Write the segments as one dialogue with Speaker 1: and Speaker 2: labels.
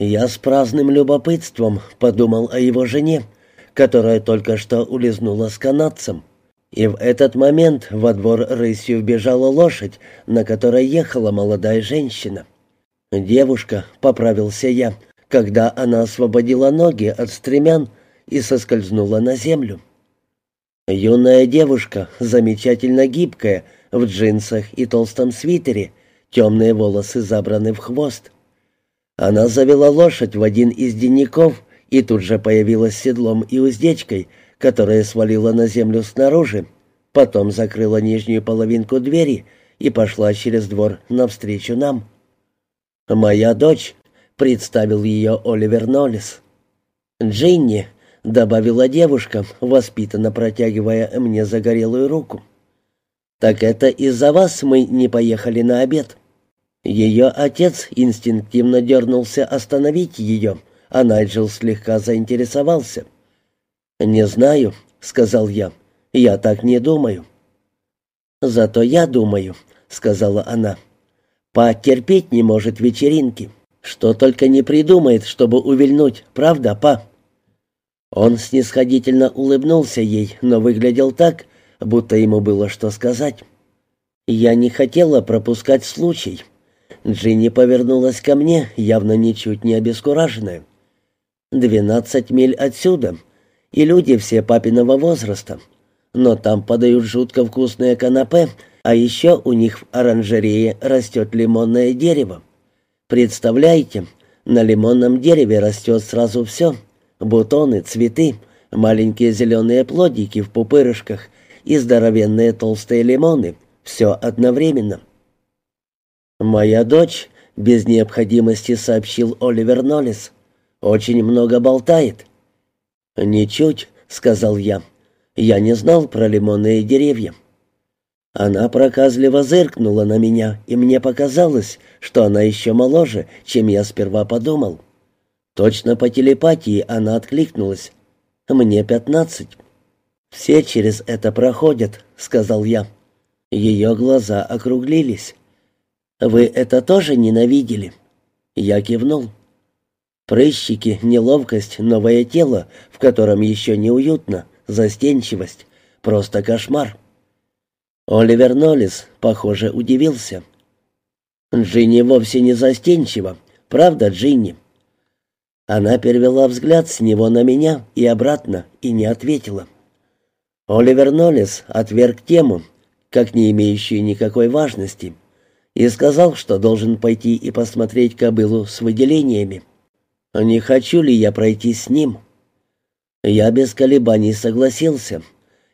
Speaker 1: Я с праздным любопытством подумал о его жене, которая только что улизнула с канадцем. И в этот момент во двор рысью вбежала лошадь, на которой ехала молодая женщина. «Девушка», — поправился я, когда она освободила ноги от стремян и соскользнула на землю. Юная девушка, замечательно гибкая, в джинсах и толстом свитере, темные волосы забраны в хвост. Она завела лошадь в один из денников и тут же появилась седлом и уздечкой, которая свалила на землю снаружи, потом закрыла нижнюю половинку двери и пошла через двор навстречу нам. «Моя дочь», — представил ее Оливер Ноллис. «Джинни», — добавила девушка, воспитанно протягивая мне загорелую руку. «Так это из-за вас мы не поехали на обед». Ее отец инстинктивно дернулся остановить ее, а Найджел слегка заинтересовался. «Не знаю», — сказал я, — «я так не думаю». «Зато я думаю», — сказала она. «Па терпеть не может вечеринки, что только не придумает, чтобы увильнуть, правда, па?» Он снисходительно улыбнулся ей, но выглядел так, будто ему было что сказать. «Я не хотела пропускать случай». Джинни повернулась ко мне, явно ничуть не обескураженная. «Двенадцать миль отсюда, и люди все папиного возраста. Но там подают жутко вкусные канапе, а еще у них в оранжерее растет лимонное дерево. Представляете, на лимонном дереве растет сразу все — бутоны, цветы, маленькие зеленые плодики в пупырышках и здоровенные толстые лимоны, все одновременно». «Моя дочь», — без необходимости сообщил Оливер Ноллис, — «очень много болтает». «Ничуть», — сказал я. «Я не знал про лимонные деревья». Она проказливо зыркнула на меня, и мне показалось, что она еще моложе, чем я сперва подумал. Точно по телепатии она откликнулась. «Мне пятнадцать». «Все через это проходят», — сказал я. Ее глаза округлились. «Вы это тоже ненавидели?» Я кивнул. Прыщики, неловкость, новое тело, в котором еще неуютно, застенчивость. Просто кошмар. Оливер Ноллис, похоже, удивился. «Джинни вовсе не застенчива. Правда, Джинни?» Она перевела взгляд с него на меня и обратно, и не ответила. Оливер Ноллис отверг тему, как не имеющую никакой важности и сказал, что должен пойти и посмотреть кобылу с выделениями. Не хочу ли я пройти с ним? Я без колебаний согласился,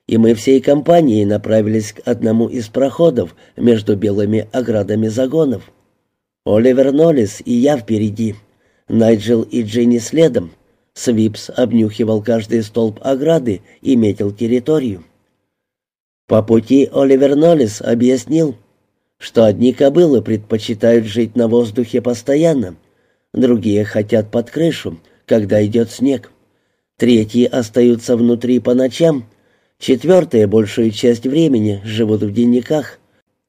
Speaker 1: и мы всей компанией направились к одному из проходов между белыми оградами загонов. Оливер Ноллис и я впереди, Найджел и Джинни следом. Свипс обнюхивал каждый столб ограды и метил территорию. По пути Оливер Ноллис объяснил, что одни кобылы предпочитают жить на воздухе постоянно, другие хотят под крышу, когда идет снег, третьи остаются внутри по ночам, четвертые большую часть времени живут в денниках,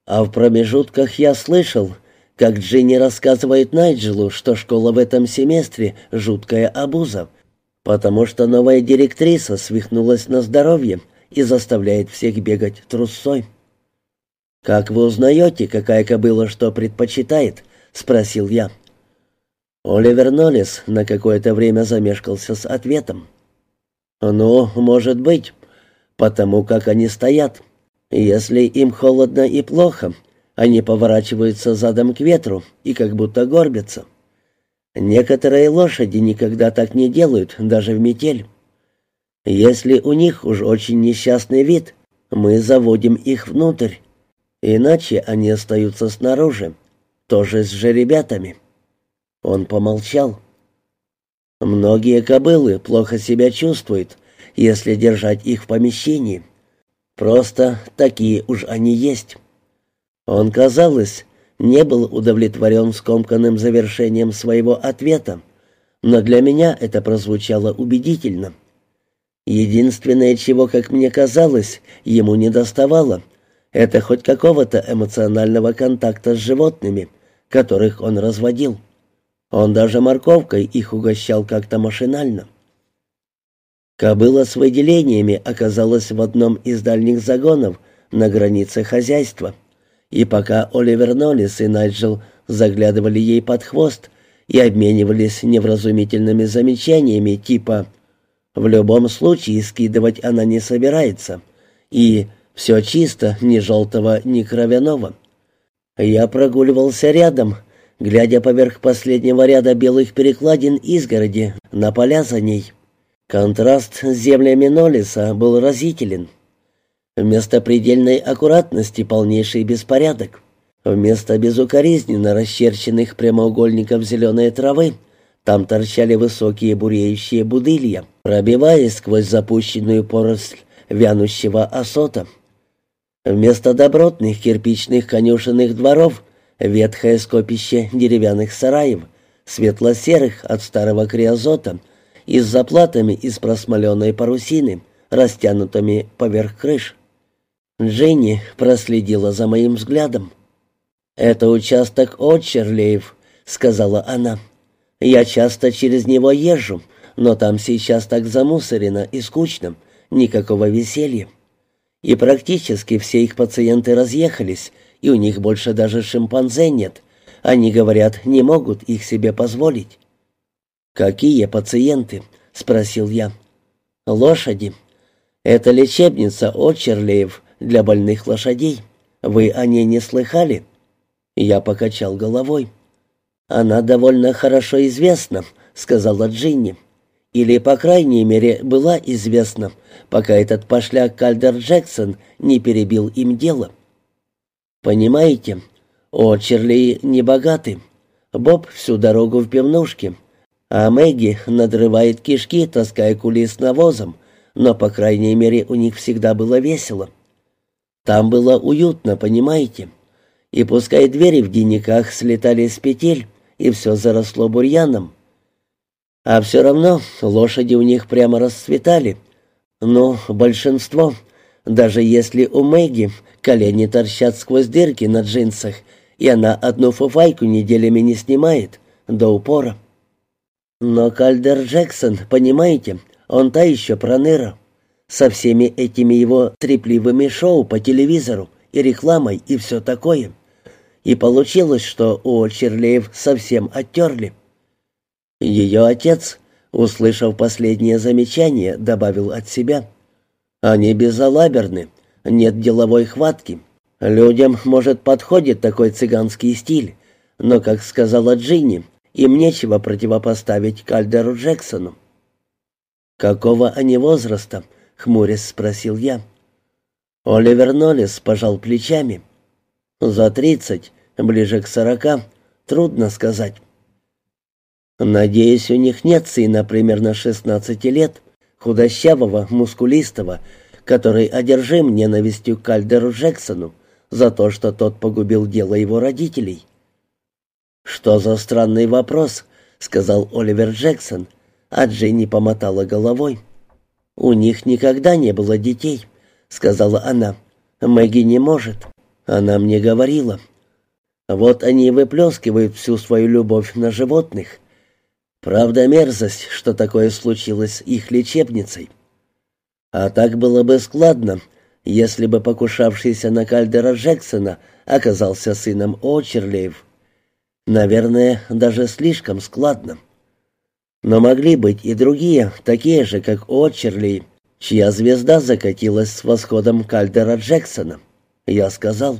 Speaker 1: а в промежутках я слышал, как Джинни рассказывает Найджелу, что школа в этом семестре — жуткая обуза, потому что новая директриса свихнулась на здоровье и заставляет всех бегать трусцой. «Как вы узнаете, какая кобыла что предпочитает?» — спросил я. Оливер Ноллес на какое-то время замешкался с ответом. «Ну, может быть, потому как они стоят. Если им холодно и плохо, они поворачиваются задом к ветру и как будто горбятся. Некоторые лошади никогда так не делают, даже в метель. Если у них уж очень несчастный вид, мы заводим их внутрь, Иначе они остаются снаружи, тоже с жеребятами. Он помолчал. Многие кобылы плохо себя чувствуют, если держать их в помещении. Просто такие уж они есть. Он, казалось, не был удовлетворен скомканным завершением своего ответа, но для меня это прозвучало убедительно. Единственное, чего, как мне казалось, ему не доставало, это хоть какого-то эмоционального контакта с животными, которых он разводил. Он даже морковкой их угощал как-то машинально. Кобыла с выделениями оказалась в одном из дальних загонов на границе хозяйства, и пока Оливер Ноллис и Найджел заглядывали ей под хвост и обменивались невразумительными замечаниями типа «в любом случае скидывать она не собирается» и «все чисто, ни желтого, ни кровяного». Я прогуливался рядом, глядя поверх последнего ряда белых перекладин изгороди на поля за ней. Контраст с землями Нолиса был разителен. Вместо предельной аккуратности полнейший беспорядок. Вместо безукоризненно расчерченных прямоугольников зеленой травы там торчали высокие буреющие будылья, пробиваясь сквозь запущенную поросль вянущего осота. Вместо добротных кирпичных конюшенных дворов ветхое скопище деревянных сараев, светло-серых от старого криозота и с заплатами из просмоленной парусины, растянутыми поверх крыш. Дженни проследила за моим взглядом. «Это участок Отчерлеев», — сказала она. «Я часто через него езжу, но там сейчас так замусорено и скучно, никакого веселья. И практически все их пациенты разъехались, и у них больше даже шимпанзе нет. Они, говорят, не могут их себе позволить». «Какие пациенты?» — спросил я. «Лошади. Это лечебница Отчерлеев для больных лошадей. Вы о ней не слыхали?» Я покачал головой. «Она довольно хорошо известна», — сказала Джинни. «Или, по крайней мере, была известна, пока этот пошляк Кальдер Джексон не перебил им дело». «Понимаете, Очерли не богаты. Боб всю дорогу в пивнушке, а Мэгги надрывает кишки, таская кули с навозом, но, по крайней мере, у них всегда было весело. Там было уютно, понимаете?» И пускай двери в денниках слетали с петель, и все заросло бурьяном. А все равно лошади у них прямо расцветали. Но большинство, даже если у Мэгги колени торчат сквозь дырки на джинсах, и она одну фуфайку неделями не снимает, до упора. Но Кальдер Джексон, понимаете, он та еще проныра. Со всеми этими его трепливыми шоу по телевизору и рекламой и все такое. И получилось, что у Черлеев совсем оттерли. Ее отец, услышав последнее замечание, добавил от себя. «Они безалаберны, нет деловой хватки. Людям, может, подходит такой цыганский стиль, но, как сказала Джинни, им нечего противопоставить Кальдеру Джексону». «Какого они возраста?» — хмурясь спросил я. Оливер Ноллес пожал плечами. За тридцать, ближе к сорока, трудно сказать. Надеюсь, у них нет сына примерно шестнадцати лет, худощавого, мускулистого, который одержим ненавистью Кальдеру Джексону за то, что тот погубил дело его родителей. «Что за странный вопрос?» — сказал Оливер Джексон, а Дженни помотала головой. «У них никогда не было детей», — сказала она. «Мэгги не может». Она мне говорила. Вот они и выплескивают всю свою любовь на животных. Правда, мерзость, что такое случилось с их лечебницей. А так было бы складно, если бы покушавшийся на Кальдера Джексона оказался сыном Очерлеев. Наверное, даже слишком складно. Но могли быть и другие, такие же, как Очерлей, чья звезда закатилась с восходом Кальдера Джексона. Я сказал,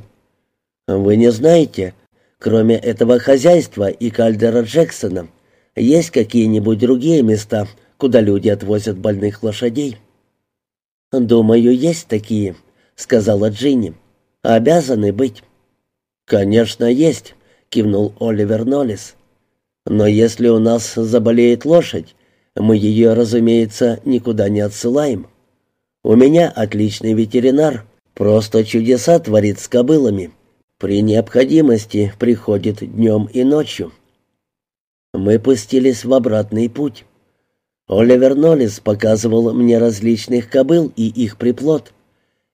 Speaker 1: «Вы не знаете, кроме этого хозяйства и Кальдера Джексона, есть какие-нибудь другие места, куда люди отвозят больных лошадей?» «Думаю, есть такие», — сказала Джинни. «Обязаны быть». «Конечно, есть», — кивнул Оливер Ноллис. «Но если у нас заболеет лошадь, мы ее, разумеется, никуда не отсылаем. У меня отличный ветеринар, Просто чудеса творит с кобылами. При необходимости приходит днем и ночью. Мы пустились в обратный путь. Оливер Ноллис показывал мне различных кобыл и их приплод,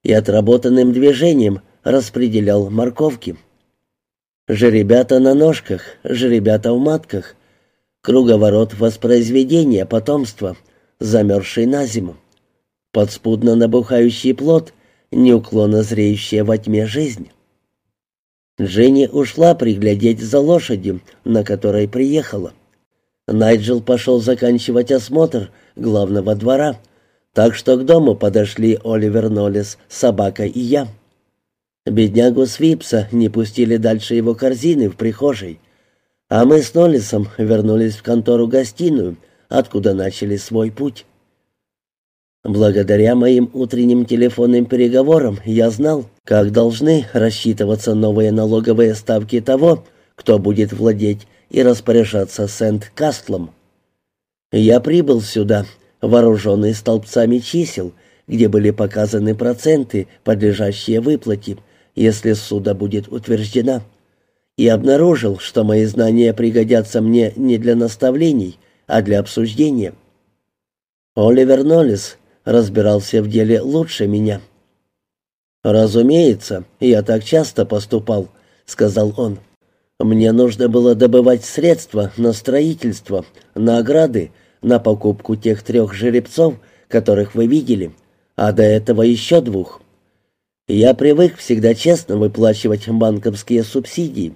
Speaker 1: и отработанным движением распределял морковки. Жеребята на ножках, жеребята в матках, Круговорот воспроизведения потомства, замерзший на зиму. Подспудно набухающий плод, неуклонно зреющая во тьме жизнь. Дженни ушла приглядеть за лошадью, на которой приехала. Найджел пошел заканчивать осмотр главного двора, так что к дому подошли Оливер Ноллес, собака и я. Беднягу Свипса не пустили дальше его корзины в прихожей, а мы с Ноллесом вернулись в контору-гостиную, откуда начали свой путь. Благодаря моим утренним телефонным переговорам я знал, как должны рассчитываться новые налоговые ставки того, кто будет владеть и распоряжаться Сент-Кастлом. Я прибыл сюда, вооруженный столбцами чисел, где были показаны проценты, подлежащие выплате, если суда будет утверждена, и обнаружил, что мои знания пригодятся мне не для наставлений, а для обсуждения. Оливер Ноллес разбирался в деле лучше меня. «Разумеется, я так часто поступал», — сказал он. «Мне нужно было добывать средства на строительство, на ограды, на покупку тех трех жеребцов, которых вы видели, а до этого еще двух. Я привык всегда честно выплачивать банковские субсидии.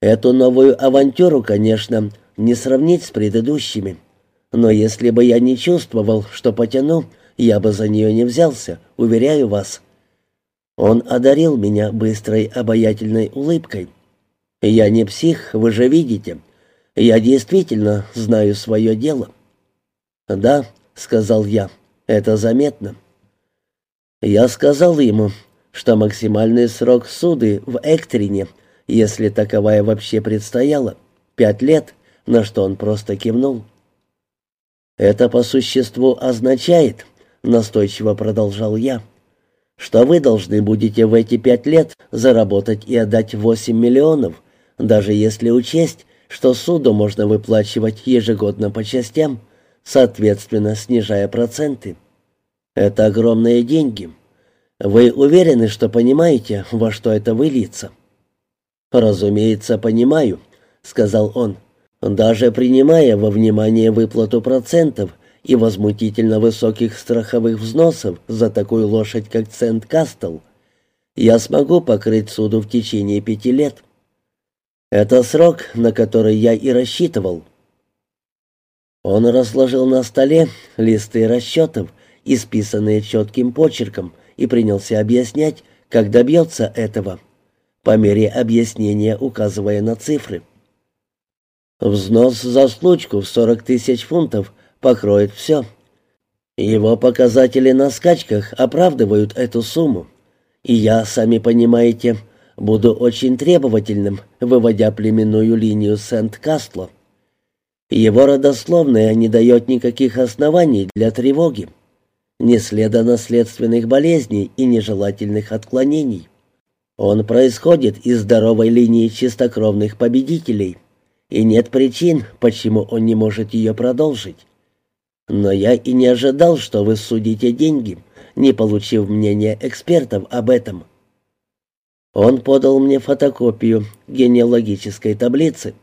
Speaker 1: Эту новую авантюру, конечно, не сравнить с предыдущими. Но если бы я не чувствовал, что потяну, я бы за нее не взялся, уверяю вас». Он одарил меня быстрой обаятельной улыбкой. «Я не псих, вы же видите. Я действительно знаю свое дело». «Да», — сказал я, — «это заметно». Я сказал ему, что максимальный срок суды в Эктерине, если таковая вообще предстояла, пять лет, на что он просто кивнул. «Это по существу означает», — настойчиво продолжал я, «что вы должны будете в эти пять лет заработать и отдать восемь миллионов, даже если учесть, что суду можно выплачивать ежегодно по частям, соответственно снижая проценты. Это огромные деньги. Вы уверены, что понимаете, во что это выльется?» «Разумеется, понимаю», — сказал он даже принимая во внимание выплату процентов и возмутительно высоких страховых взносов за такую лошадь, как Цент Кастл, я смогу покрыть суду в течение пяти лет. Это срок, на который я и рассчитывал. Он разложил на столе листы расчетов, исписанные четким почерком, и принялся объяснять, как добьется этого, по мере объяснения указывая на цифры. Взнос за случку в 40 тысяч фунтов покроет все. Его показатели на скачках оправдывают эту сумму. И я, сами понимаете, буду очень требовательным, выводя племенную линию Сент-Кастло. Его родословная не дает никаких оснований для тревоги. Не следа наследственных болезней и нежелательных отклонений. Он происходит из здоровой линии чистокровных победителей – и нет причин, почему он не может ее продолжить. Но я и не ожидал, что вы судите деньги, не получив мнения экспертов об этом. Он подал мне фотокопию генеалогической таблицы.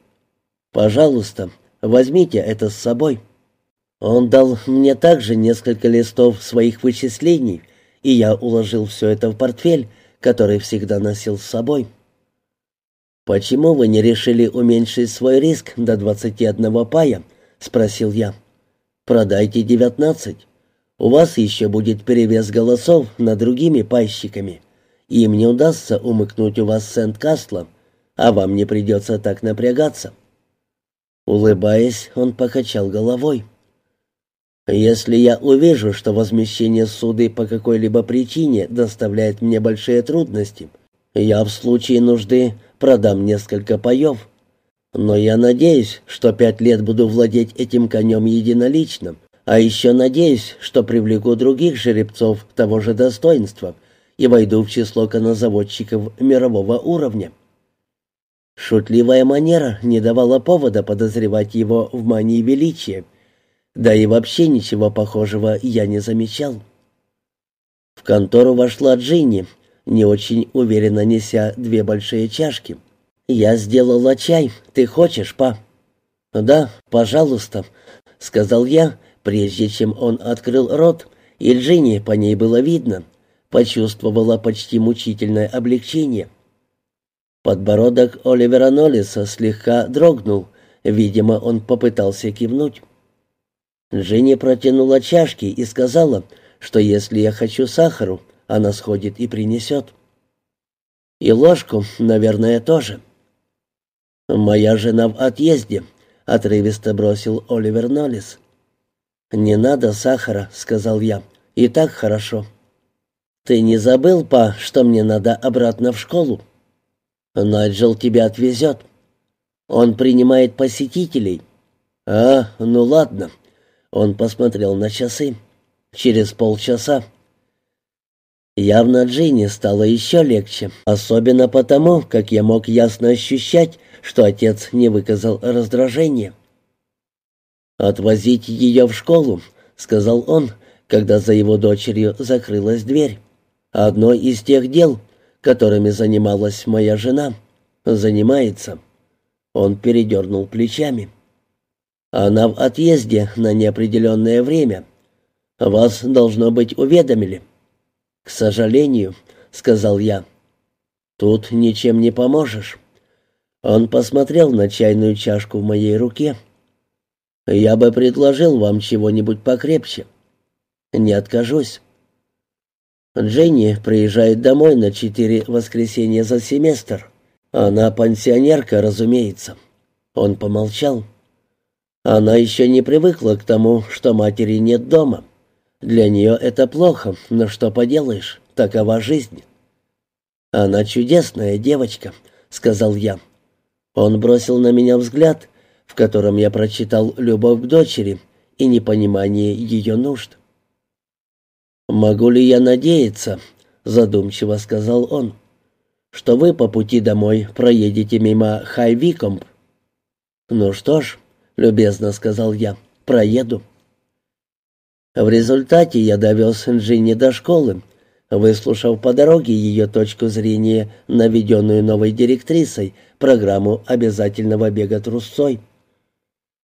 Speaker 1: Пожалуйста, возьмите это с собой. Он дал мне также несколько листов своих вычислений, и я уложил все это в портфель, который всегда носил с собой. «Почему вы не решили уменьшить свой риск до 21 пая?» — спросил я. «Продайте 19. У вас еще будет перевес голосов над другими пайщиками. Им не удастся умыкнуть у вас Сент-Кастла, а вам не придется так напрягаться». Улыбаясь, он покачал головой. «Если я увижу, что возмещение суды по какой-либо причине доставляет мне большие трудности, я в случае нужды продам несколько паев. Но я надеюсь, что пять лет буду владеть этим конем единолично, а еще надеюсь, что привлеку других жеребцов того же достоинства и войду в число конозаводчиков мирового уровня. Шутливая манера не давала повода подозревать его в мании величия, да и вообще ничего похожего я не замечал. В контору вошла Джинни, не очень уверенно неся две большие чашки. «Я сделала чай. Ты хочешь, па?» «Да, пожалуйста», — сказал я, прежде чем он открыл рот, и Джинни, по ней было видно, почувствовала почти мучительное облегчение. Подбородок Оливера Ноллиса слегка дрогнул, видимо, он попытался кивнуть. Джинни протянула чашки и сказала, что если я хочу сахару, она сходит и принесет. И ложку, наверное, тоже. «Моя жена в отъезде», — отрывисто бросил Оливер Ноллис. «Не надо сахара», — сказал я. «И так хорошо». «Ты не забыл, па, что мне надо обратно в школу?» «Найджел тебя отвезет. Он принимает посетителей». «А, ну ладно». Он посмотрел на часы. «Через полчаса». Явно Джинни стало еще легче, особенно потому, как я мог ясно ощущать, что отец не выказал раздражения. «Отвозить ее в школу», — сказал он, когда за его дочерью закрылась дверь. «Одно из тех дел, которыми занималась моя жена, занимается». Он передернул плечами. «Она в отъезде на неопределенное время. Вас, должно быть, уведомили». «К сожалению», — сказал я. «Тут ничем не поможешь». Он посмотрел на чайную чашку в моей руке. «Я бы предложил вам чего-нибудь покрепче». «Не откажусь». Дженни приезжает домой на четыре воскресенья за семестр. Она пансионерка, разумеется. Он помолчал. Она еще не привыкла к тому, что матери нет дома. Для нее это плохо, но что поделаешь, такова жизнь. «Она чудесная девочка», — сказал я. Он бросил на меня взгляд, в котором я прочитал любовь к дочери и непонимание ее нужд. «Могу ли я надеяться?» — задумчиво сказал он. «Что вы по пути домой проедете мимо Хайвикомп?» «Ну что ж», — любезно сказал я, — «проеду». В результате я довез Джинни до школы, выслушав по дороге ее точку зрения на введенную новой директрисой программу обязательного бега трусцой.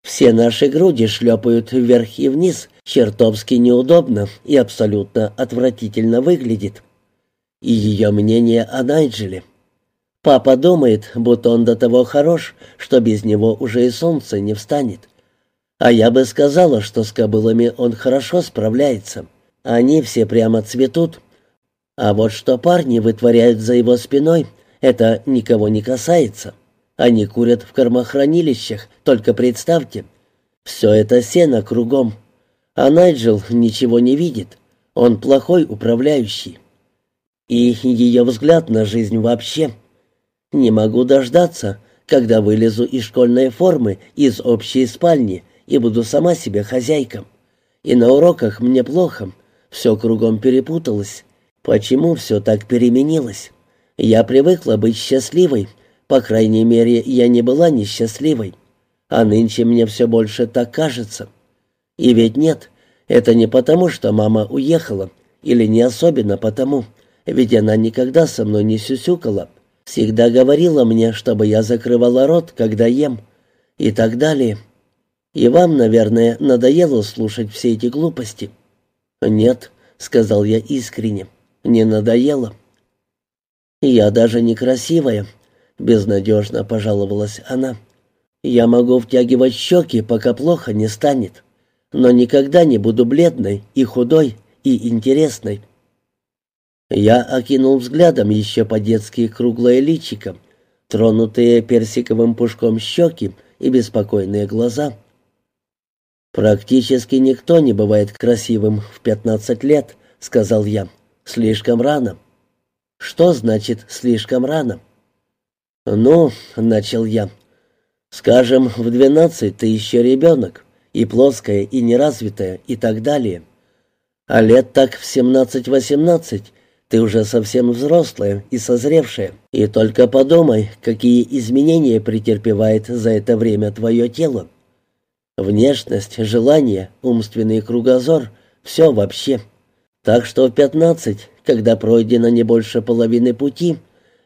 Speaker 1: Все наши груди шлепают вверх и вниз, чертовски неудобно и абсолютно отвратительно выглядит. И ее мнение о Найджеле. Папа думает, будто он до того хорош, что без него уже и солнце не встанет. А я бы сказала, что с кобылами он хорошо справляется. Они все прямо цветут. А вот что парни вытворяют за его спиной, это никого не касается. Они курят в кормохранилищах, только представьте. Все это сено кругом. А Найджел ничего не видит. Он плохой управляющий. И ее взгляд на жизнь вообще. Не могу дождаться, когда вылезу из школьной формы, из общей спальни и буду сама себе хозяйка. И на уроках мне плохо, все кругом перепуталось. Почему все так переменилось? Я привыкла быть счастливой, по крайней мере, я не была несчастливой. А нынче мне все больше так кажется. И ведь нет, это не потому, что мама уехала, или не особенно потому, ведь она никогда со мной не сюсюкала, всегда говорила мне, чтобы я закрывала рот, когда ем, и так далее. И вам, наверное, надоело слушать все эти глупости. Нет, сказал я искренне. Не надоело. Я даже некрасивая, безнадежно пожаловалась она. Я могу втягивать щеки, пока плохо не станет, но никогда не буду бледной и худой и интересной. Я окинул взглядом еще по-детски круглое личико, тронутые персиковым пушком щеки и беспокойные глаза — «Практически никто не бывает красивым в пятнадцать лет», — сказал я. «Слишком рано». «Что значит «слишком рано»?» «Ну», — начал я, — «скажем, в двенадцать ты еще ребенок, и плоская, и неразвитая, и так далее. А лет так в семнадцать-восемнадцать ты уже совсем взрослая и созревшая, и только подумай, какие изменения претерпевает за это время твое тело. Внешность, желание, умственный кругозор — все вообще. Так что в пятнадцать, когда пройдено не больше половины пути,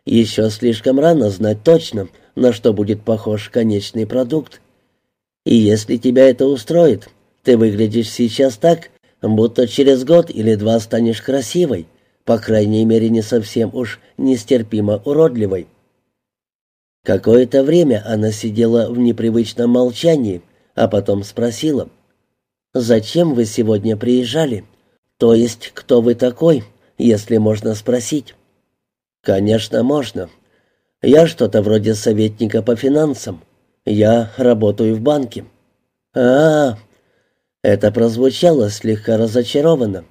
Speaker 1: еще слишком рано знать точно, на что будет похож конечный продукт. И если тебя это устроит, ты выглядишь сейчас так, будто через год или два станешь красивой, по крайней мере, не совсем уж нестерпимо уродливой. Какое-то время она сидела в непривычном молчании, а потом спросила, «Зачем вы сегодня приезжали? То есть, кто вы такой, если можно спросить?» «Конечно, можно. Я что-то вроде советника по финансам. Я работаю в банке». А, -а, а Это прозвучало слегка разочарованно.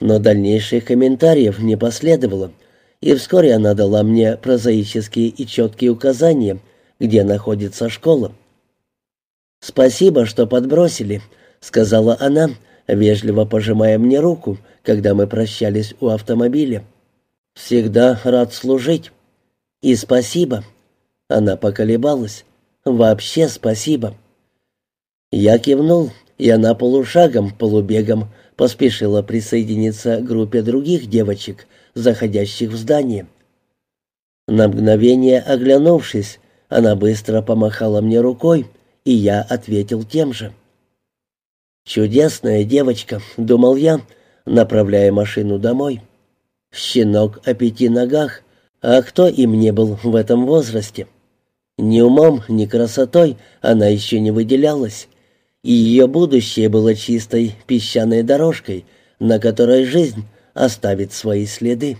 Speaker 1: Но дальнейших комментариев не последовало, и вскоре она дала мне прозаические и четкие указания, где находится школа. «Спасибо, что подбросили», — сказала она, вежливо пожимая мне руку, когда мы прощались у автомобиля. «Всегда рад служить». «И спасибо». Она поколебалась. «Вообще спасибо». Я кивнул, и она полушагом, полубегом поспешила присоединиться к группе других девочек, заходящих в здание. На мгновение оглянувшись, она быстро помахала мне рукой, и я ответил тем же. «Чудесная девочка», — думал я, направляя машину домой. «Щенок о пяти ногах, а кто им не был в этом возрасте?» Ни умом, ни красотой она еще не выделялась, и ее будущее было чистой песчаной дорожкой, на которой жизнь оставит свои следы.